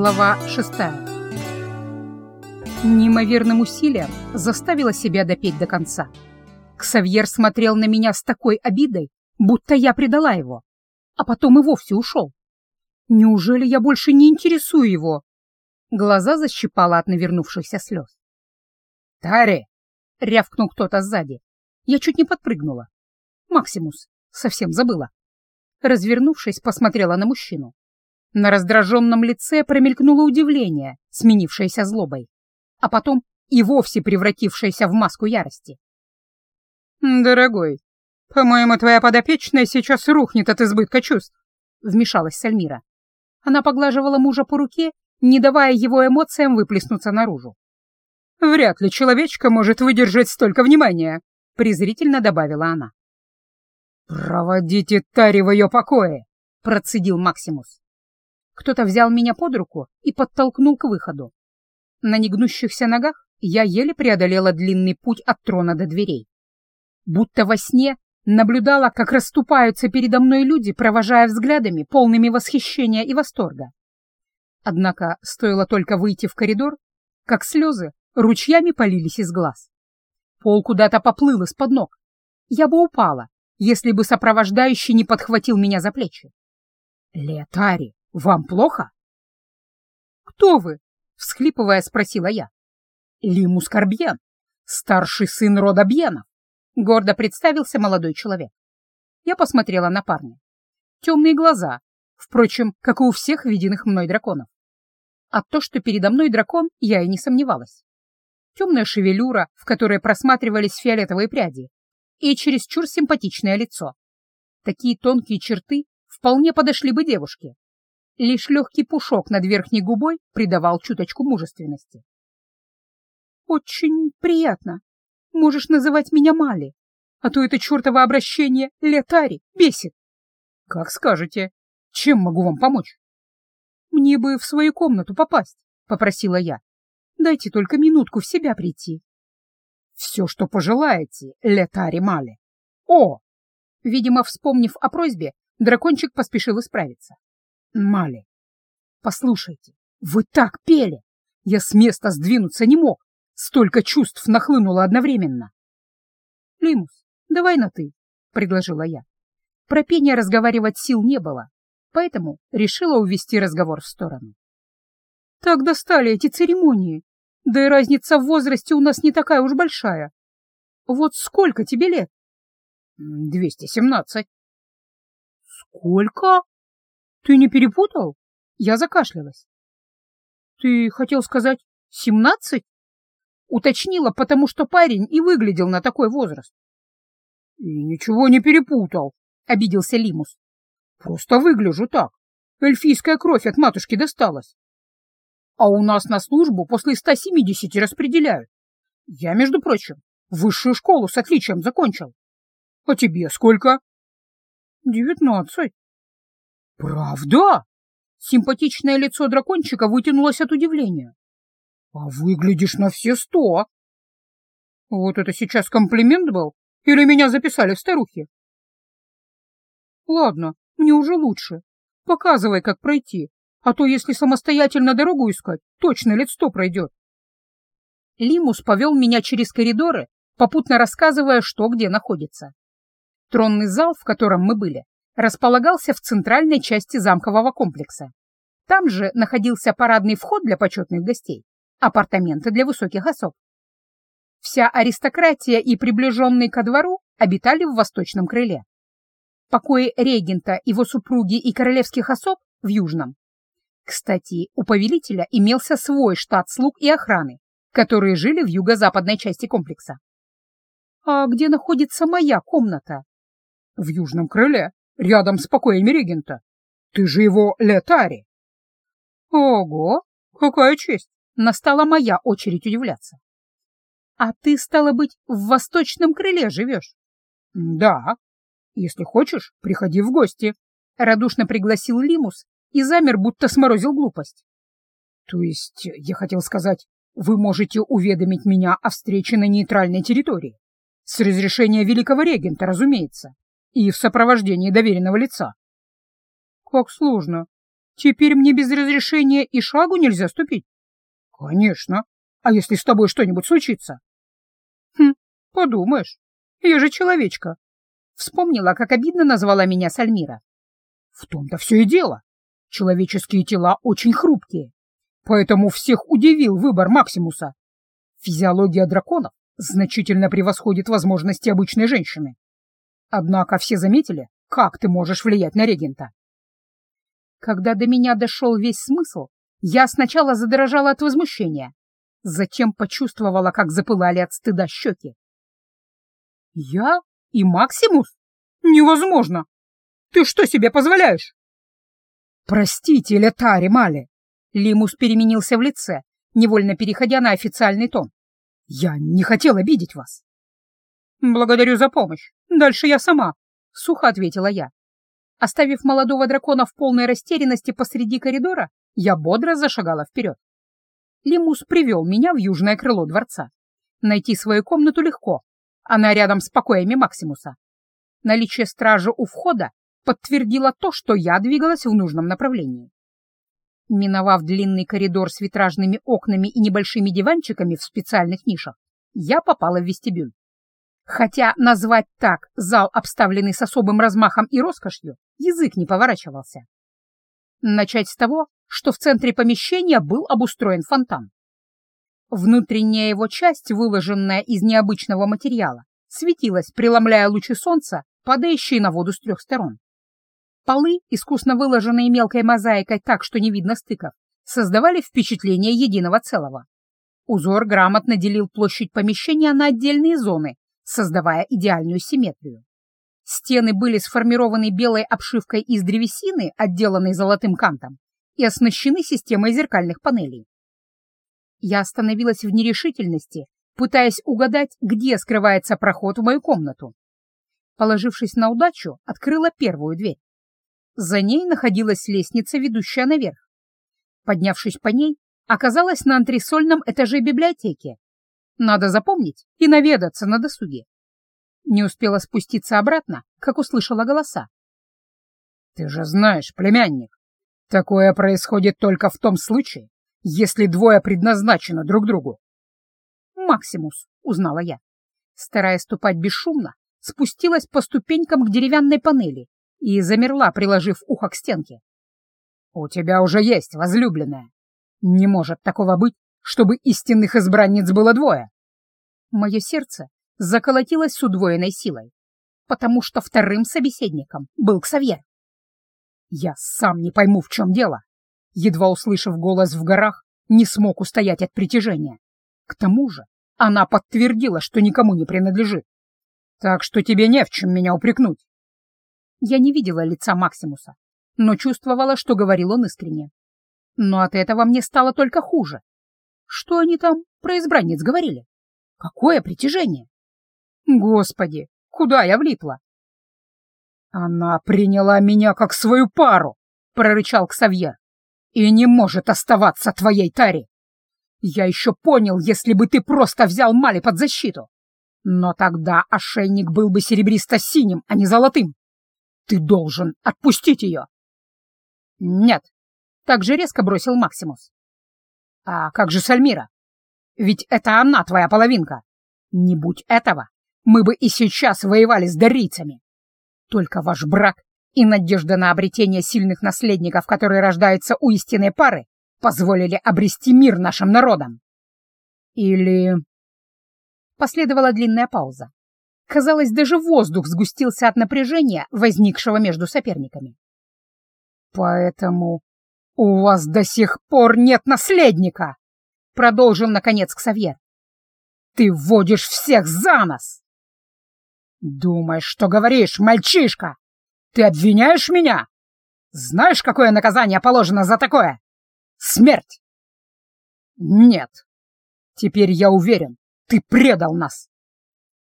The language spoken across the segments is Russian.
Глава шестая. Неимоверным усилием заставила себя допеть до конца. Ксавьер смотрел на меня с такой обидой, будто я предала его, а потом и вовсе ушел. Неужели я больше не интересую его? Глаза защипала от навернувшихся слез. «Тари!» — рявкнул кто-то сзади. Я чуть не подпрыгнула. «Максимус, совсем забыла». Развернувшись, посмотрела на мужчину. На раздраженном лице промелькнуло удивление, сменившееся злобой, а потом и вовсе превратившееся в маску ярости. «Дорогой, по-моему, твоя подопечная сейчас рухнет от избытка чувств», — вмешалась Сальмира. Она поглаживала мужа по руке, не давая его эмоциям выплеснуться наружу. «Вряд ли человечка может выдержать столько внимания», — презрительно добавила она. «Проводите Тари в ее покое», — процедил Максимус. Кто-то взял меня под руку и подтолкнул к выходу. На негнущихся ногах я еле преодолела длинный путь от трона до дверей. Будто во сне наблюдала, как расступаются передо мной люди, провожая взглядами, полными восхищения и восторга. Однако стоило только выйти в коридор, как слезы ручьями полились из глаз. Пол куда-то поплыл из-под ног. Я бы упала, если бы сопровождающий не подхватил меня за плечи. «Леотари, вам плохо?» «Кто вы?» — всхлипывая, спросила я. «Лимус Карбьен, старший сын рода Бьенов», — гордо представился молодой человек. Я посмотрела на парня. Темные глаза, впрочем, как и у всех виденных мной драконов. А то, что передо мной дракон, я и не сомневалась. Темная шевелюра, в которой просматривались фиолетовые пряди, и чересчур симпатичное лицо. Такие тонкие черты вполне подошли бы девушке, Лишь легкий пушок над верхней губой придавал чуточку мужественности. «Очень приятно. Можешь называть меня Мали, а то это чертово обращение Летари бесит». «Как скажете. Чем могу вам помочь?» «Мне бы в свою комнату попасть», — попросила я. «Дайте только минутку в себя прийти». «Все, что пожелаете, Летари Мали. О!» Видимо, вспомнив о просьбе, дракончик поспешил исправиться. Мали, послушайте, вы так пели! Я с места сдвинуться не мог. Столько чувств нахлынуло одновременно. Лимус, давай на «ты», — предложила я. Про пение разговаривать сил не было, поэтому решила увести разговор в сторону. Так достали эти церемонии. Да и разница в возрасте у нас не такая уж большая. Вот сколько тебе лет? Двести семнадцать. Сколько? Ты не перепутал? Я закашлялась. Ты хотел сказать семнадцать? Уточнила, потому что парень и выглядел на такой возраст. И ничего не перепутал, обиделся Лимус. Просто выгляжу так. Эльфийская кровь от матушки досталась. А у нас на службу после 170 распределяют. Я, между прочим, высшую школу с отличием закончил. А тебе сколько? Девятнадцать. «Правда?» Симпатичное лицо дракончика вытянулось от удивления. «А выглядишь на все сто!» «Вот это сейчас комплимент был? Или меня записали в старухи?» «Ладно, мне уже лучше. Показывай, как пройти, а то если самостоятельно дорогу искать, точно лет сто пройдет». Лимус повел меня через коридоры, попутно рассказывая, что где находится. Тронный зал, в котором мы были, располагался в центральной части замкового комплекса. Там же находился парадный вход для почетных гостей, апартаменты для высоких особ. Вся аристократия и приближенные ко двору обитали в восточном крыле. Покои регента, его супруги и королевских особ в южном. Кстати, у повелителя имелся свой штат слуг и охраны, которые жили в юго-западной части комплекса. «А где находится моя комната?» «В южном крыле», рядом с покоями регента. Ты же его летари. Ого, какая честь! Настала моя очередь удивляться. А ты, стало быть, в восточном крыле живешь? Да. Если хочешь, приходи в гости. Радушно пригласил Лимус и замер, будто сморозил глупость. То есть, я хотел сказать, вы можете уведомить меня о встрече на нейтральной территории. С разрешения великого регента, разумеется и в сопровождении доверенного лица. Как сложно. Теперь мне без разрешения и шагу нельзя ступить? Конечно. А если с тобой что-нибудь случится? Хм, подумаешь, я же человечка. Вспомнила, как обидно назвала меня Сальмира. В том-то все и дело. Человеческие тела очень хрупкие. Поэтому всех удивил выбор Максимуса. Физиология драконов значительно превосходит возможности обычной женщины. Однако все заметили, как ты можешь влиять на регента. Когда до меня дошел весь смысл, я сначала задрожала от возмущения, затем почувствовала, как запылали от стыда щеки. «Я и Максимус? Невозможно! Ты что себе позволяешь?» «Простите, Летари Мали!» Лимус переменился в лице, невольно переходя на официальный тон. «Я не хотел обидеть вас». «Благодарю за помощь. Дальше я сама», — сухо ответила я. Оставив молодого дракона в полной растерянности посреди коридора, я бодро зашагала вперед. Лимус привел меня в южное крыло дворца. Найти свою комнату легко. Она рядом с покоями Максимуса. Наличие стражи у входа подтвердило то, что я двигалась в нужном направлении. Миновав длинный коридор с витражными окнами и небольшими диванчиками в специальных нишах, я попала в вестибюль. Хотя назвать так зал, обставленный с особым размахом и роскошью, язык не поворачивался. Начать с того, что в центре помещения был обустроен фонтан. Внутренняя его часть, выложенная из необычного материала, светилась, преломляя лучи солнца, падающие на воду с трех сторон. Полы, искусно выложенные мелкой мозаикой так, что не видно стыков, создавали впечатление единого целого. Узор грамотно делил площадь помещения на отдельные зоны, создавая идеальную симметрию. Стены были сформированы белой обшивкой из древесины, отделанной золотым кантом, и оснащены системой зеркальных панелей. Я остановилась в нерешительности, пытаясь угадать, где скрывается проход в мою комнату. Положившись на удачу, открыла первую дверь. За ней находилась лестница, ведущая наверх. Поднявшись по ней, оказалась на антресольном этаже библиотеки. Надо запомнить и наведаться на досуге. Не успела спуститься обратно, как услышала голоса. «Ты же знаешь, племянник, такое происходит только в том случае, если двое предназначены друг другу». «Максимус», — узнала я. Стараясь ступать бесшумно, спустилась по ступенькам к деревянной панели и замерла, приложив ухо к стенке. «У тебя уже есть возлюбленная. Не может такого быть, чтобы истинных избранниц было двое». Мое сердце заколотилось с удвоенной силой, потому что вторым собеседником был Ксавьер. Я сам не пойму, в чем дело. Едва услышав голос в горах, не смог устоять от притяжения. К тому же она подтвердила, что никому не принадлежит. Так что тебе не в чем меня упрекнуть. Я не видела лица Максимуса, но чувствовала, что говорил он искренне. Но от этого мне стало только хуже. Что они там про избранниц говорили? Какое притяжение? Господи, куда я влипла? Она приняла меня как свою пару, прорычал Ксавьер, и не может оставаться твоей Тари. Я еще понял, если бы ты просто взял Мали под защиту. Но тогда ошейник был бы серебристо-синим, а не золотым. Ты должен отпустить ее. Нет, так же резко бросил Максимус. А как же Сальмира? Ведь это она твоя половинка. Не будь этого, мы бы и сейчас воевали с дарийцами. Только ваш брак и надежда на обретение сильных наследников, которые рождаются у истинной пары, позволили обрести мир нашим народам. Или... Последовала длинная пауза. Казалось, даже воздух сгустился от напряжения, возникшего между соперниками. «Поэтому у вас до сих пор нет наследника!» — продолжил, наконец, Ксавьер. «Ты вводишь всех за нос!» «Думаешь, что говоришь, мальчишка? Ты обвиняешь меня? Знаешь, какое наказание положено за такое? Смерть!» «Нет. Теперь я уверен, ты предал нас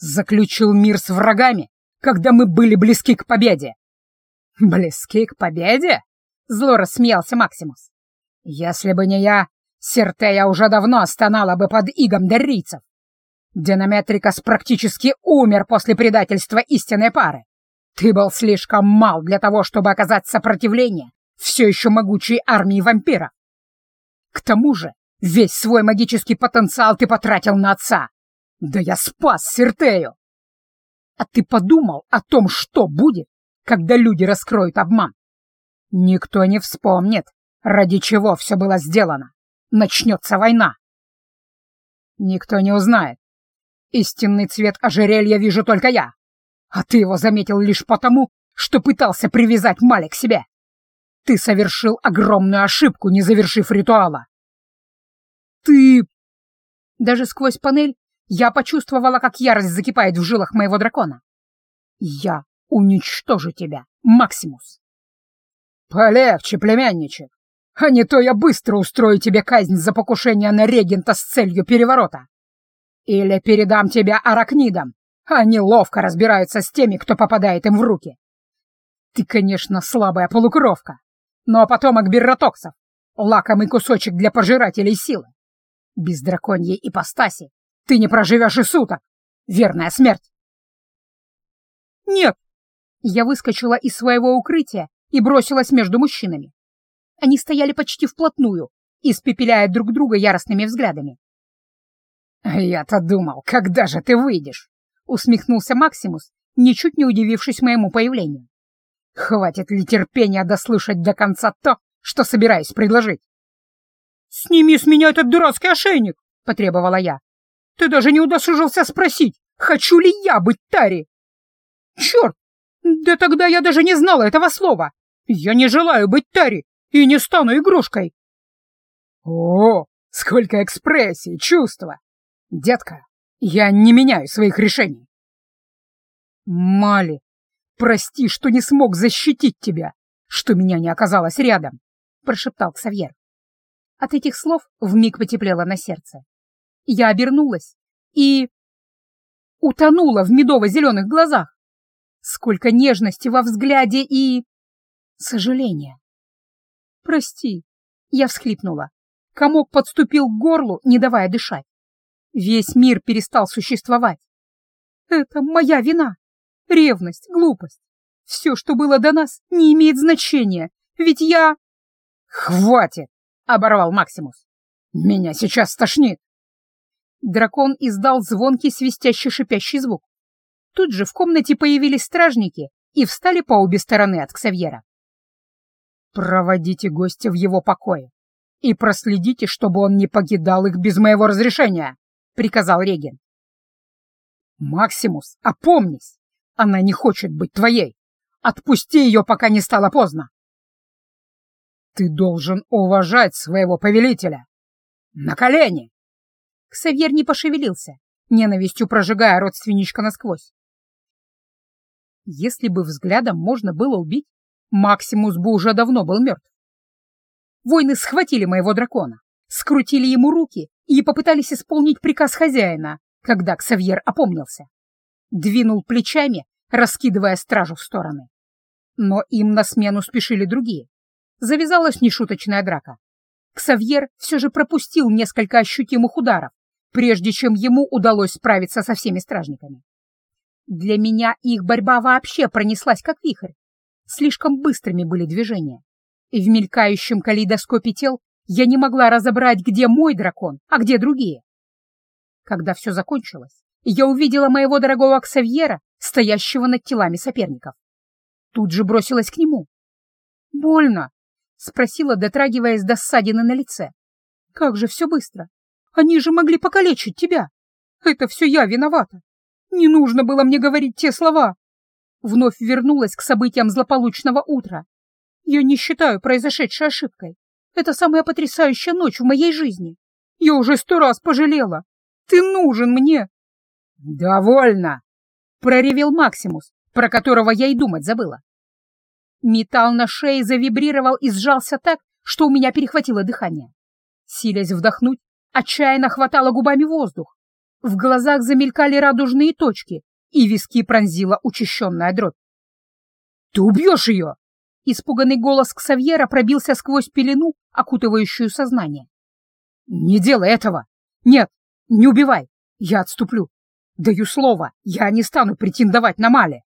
заключил мир с врагами, когда мы были близки к победе. Близки к победе? Зло рассмеялся Максимус. Если бы не я, Сертея уже давно стонала бы под игом дарийцев. Динаметрикас практически умер после предательства истинной пары. Ты был слишком мал для того, чтобы оказать сопротивление все еще могучей армии вампиров. К тому же весь свой магический потенциал ты потратил на отца. Да я спас Сертею. А ты подумал о том, что будет, когда люди раскроют обман? Никто не вспомнит, ради чего все было сделано. Начнется война. Никто не узнает. Истинный цвет ожерелья вижу только я. А ты его заметил лишь потому, что пытался привязать Мали к себе. Ты совершил огромную ошибку, не завершив ритуала. Ты... Даже сквозь панель я почувствовала, как ярость закипает в жилах моего дракона. Я уничтожу тебя, Максимус. Полегче, племянничек, а не то я быстро устрою тебе казнь за покушение на регента с целью переворота. Или передам тебя аракнидам, они ловко разбираются с теми, кто попадает им в руки. Ты, конечно, слабая полукровка, но потомок берротоксов, лакомый кусочек для пожирателей силы. Без драконьей ипостаси ты не проживешь и суток. Верная смерть. Нет. Я выскочила из своего укрытия и бросилась между мужчинами. Они стояли почти вплотную, испепеляя друг друга яростными взглядами. «Я-то думал, когда же ты выйдешь?» — усмехнулся Максимус, ничуть не удивившись моему появлению. «Хватит ли терпения дослушать до конца то, что собираюсь предложить?» «Сними с меня этот дурацкий ошейник!» — потребовала я. «Ты даже не удосужился спросить, хочу ли я быть Тари!» «Черт! Да тогда я даже не знала этого слова! Я не желаю быть Тари и не стану игрушкой!» «О, сколько экспрессии, чувства! Детка, я не меняю своих решений!» «Мали, прости, что не смог защитить тебя, что меня не оказалось рядом!» — прошептал Ксавьер. От этих слов вмиг потеплело на сердце. Я обернулась и... утонула в медово-зеленых глазах. Сколько нежности во взгляде и... сожаления. «Прости», — я всхлипнула. Комок подступил к горлу, не давая дышать. Весь мир перестал существовать. Это моя вина. Ревность, глупость. Все, что было до нас, не имеет значения, ведь я... «Хватит!» оборвал Максимус. «Меня сейчас стошнит!» Дракон издал звонкий свистящий шипящий звук. Тут же в комнате появились стражники и встали по обе стороны от Ксавьера. «Проводите гостя в его покое и проследите, чтобы он не покидал их без моего разрешения», — приказал Реген. «Максимус, опомнись! Она не хочет быть твоей! Отпусти ее, пока не стало поздно!» Ты должен уважать своего повелителя. На колени!» Ксавьер не пошевелился, ненавистью прожигая родственничка насквозь. Если бы взглядом можно было убить, Максимус бы уже давно был мертв. Воины схватили моего дракона, скрутили ему руки и попытались исполнить приказ хозяина, когда Ксавьер опомнился. Двинул плечами, раскидывая стражу в стороны. Но им на смену спешили другие завязалась нешуточная драка. Ксавьер все же пропустил несколько ощутимых ударов, прежде чем ему удалось справиться со всеми стражниками. Для меня их борьба вообще пронеслась как вихрь. Слишком быстрыми были движения. И в мелькающем калейдоскопе тел я не могла разобрать, где мой дракон, а где другие. Когда все закончилось, я увидела моего дорогого Ксавьера, стоящего над телами соперников. Тут же бросилась к нему. Больно, — спросила, дотрагиваясь до ссадины на лице. «Как же все быстро! Они же могли покалечить тебя! Это все я виновата! Не нужно было мне говорить те слова!» Вновь вернулась к событиям злополучного утра. «Я не считаю произошедшей ошибкой. Это самая потрясающая ночь в моей жизни. Я уже сто раз пожалела. Ты нужен мне!» «Довольно!» — проревел Максимус, про которого я и думать забыла. Металл на шее завибрировал и сжался так, что у меня перехватило дыхание. Силясь вдохнуть, отчаянно хватало губами воздух. В глазах замелькали радужные точки, и виски пронзила учащенная дробь. «Ты убьешь ее!» Испуганный голос Ксавьера пробился сквозь пелену, окутывающую сознание. «Не делай этого! Нет, не убивай! Я отступлю! Даю слово, я не стану претендовать на Мале!»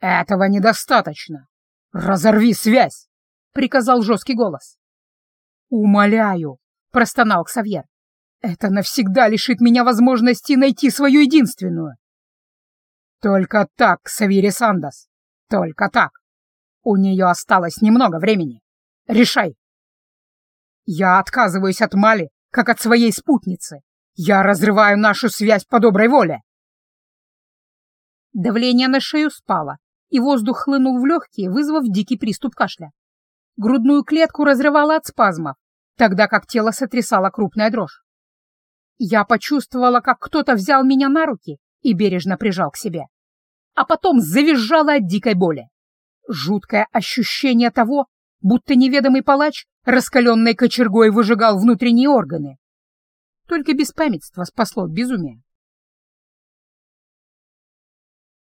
«Этого недостаточно! Разорви связь!» — приказал жесткий голос. «Умоляю!» — простонал Ксавьер. «Это навсегда лишит меня возможности найти свою единственную!» «Только так, Ксавири Сандас, только так! У нее осталось немного времени. Решай!» «Я отказываюсь от Мали, как от своей спутницы. Я разрываю нашу связь по доброй воле!» Давление на шею спало, и воздух хлынул в легкие, вызвав дикий приступ кашля. Грудную клетку разрывало от спазмов, тогда как тело сотрясала крупная дрожь. Я почувствовала, как кто-то взял меня на руки и бережно прижал к себе, а потом завизжала от дикой боли. Жуткое ощущение того, будто неведомый палач раскаленной кочергой выжигал внутренние органы. Только беспамятство спасло от безумия.